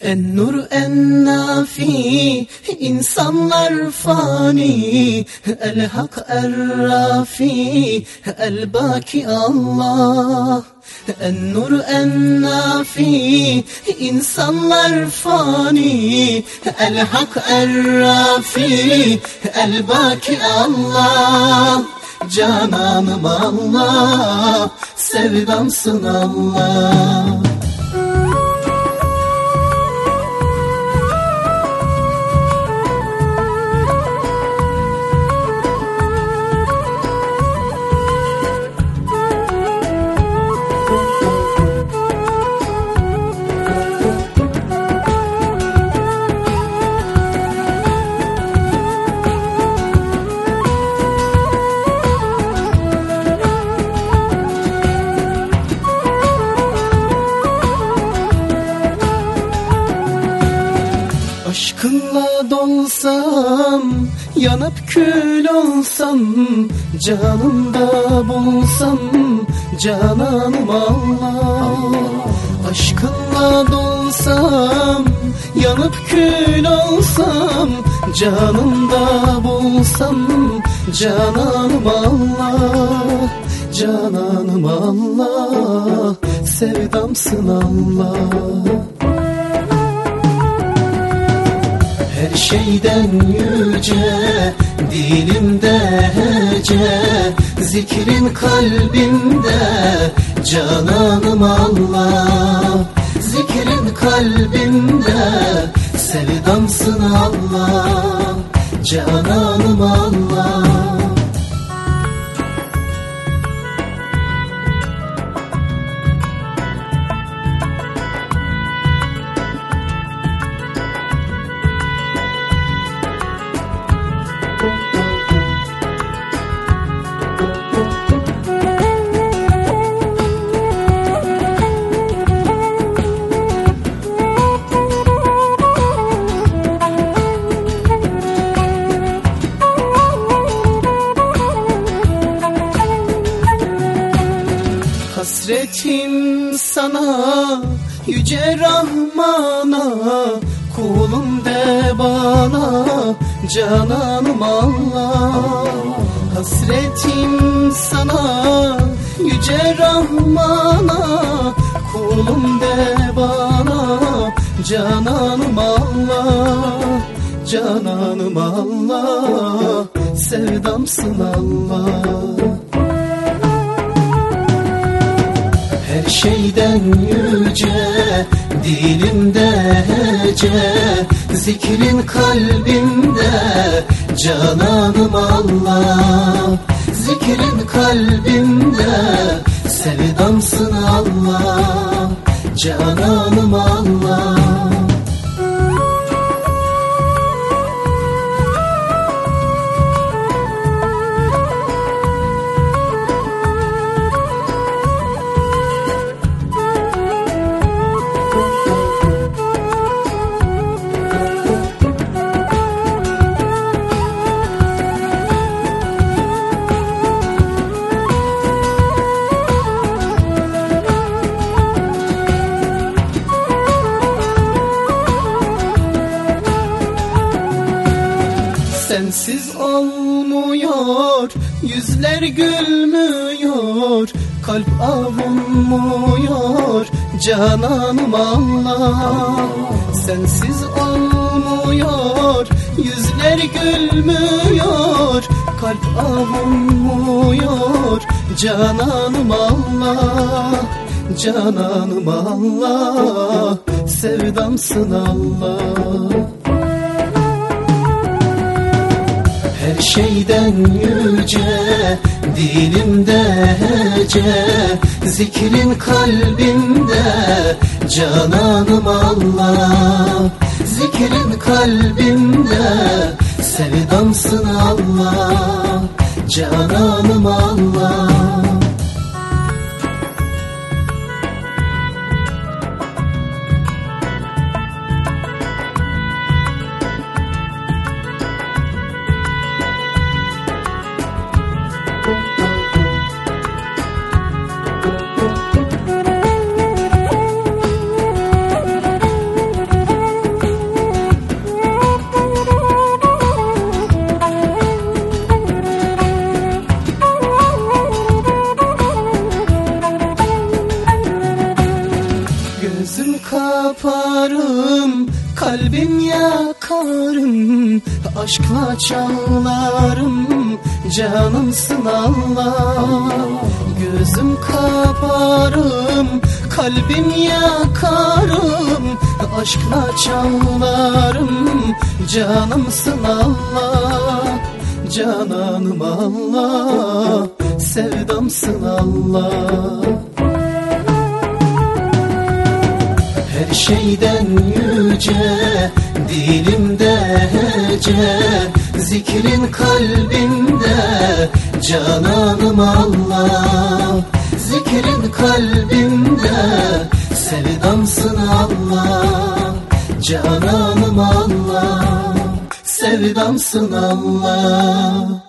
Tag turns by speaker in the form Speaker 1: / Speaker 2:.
Speaker 1: En nur en nafi insanlar fani El hak er rafi el baki Allah. En nur en nafi insanlar fani El hak er rafi el baki Allah. Cananım Allah sevdamsın Allah dolsam, yanıp kül olsam Canımda bulsam, cananım Allah. Aşkınla dolsam, yanıp kül olsam Canımda bulsam, cananım Allah. Cananım Allah, sevdamsın Allah şeyden yüce Dilimde hece. Zikrin kalbimde Cananım Allah Zikrin kalbimde Sevdamsın Allah Cananım Allah Hasretim sana yüce Rahman'a Kulum de bana cananım Allah Hasretim sana yüce Rahman'a Kulum de bana cananım Allah Cananım Allah Sevdamsın Allah şeyden yüce Dilimde hece. Zikrin kalbimde Cananım Allah Zikrin kalbimde Sevdamsın Allah Cananım Allah Sensiz olmuyor, yüzler gülmüyor, kalp avunmuyor, cananım Allah. Sensiz olmuyor, yüzler gülmüyor, kalp avunmuyor, cananım Allah. Cananım Allah, sevdamsın Allah. Her şeyden yüce Dilimde hece. Zikrin kalbimde Cananım Allah. Zikrin kalbimde Sevdamsın Allah. Cananım Allah Gözüm kaparım Kalbim yakarım Aşkla çağlarım Canımsın Allah Gözüm kaparım Kalbim yakarım Aşkla çağlarım Canımsın Allah Cananım Allah Sevdamsın Allah Her şeyden yüce Dilimde hece. Zikrin kalbimde Cananım Allah. Zikrin kalbimde Sevdamsın Allah. Cananım Allah Sevdamsın Allah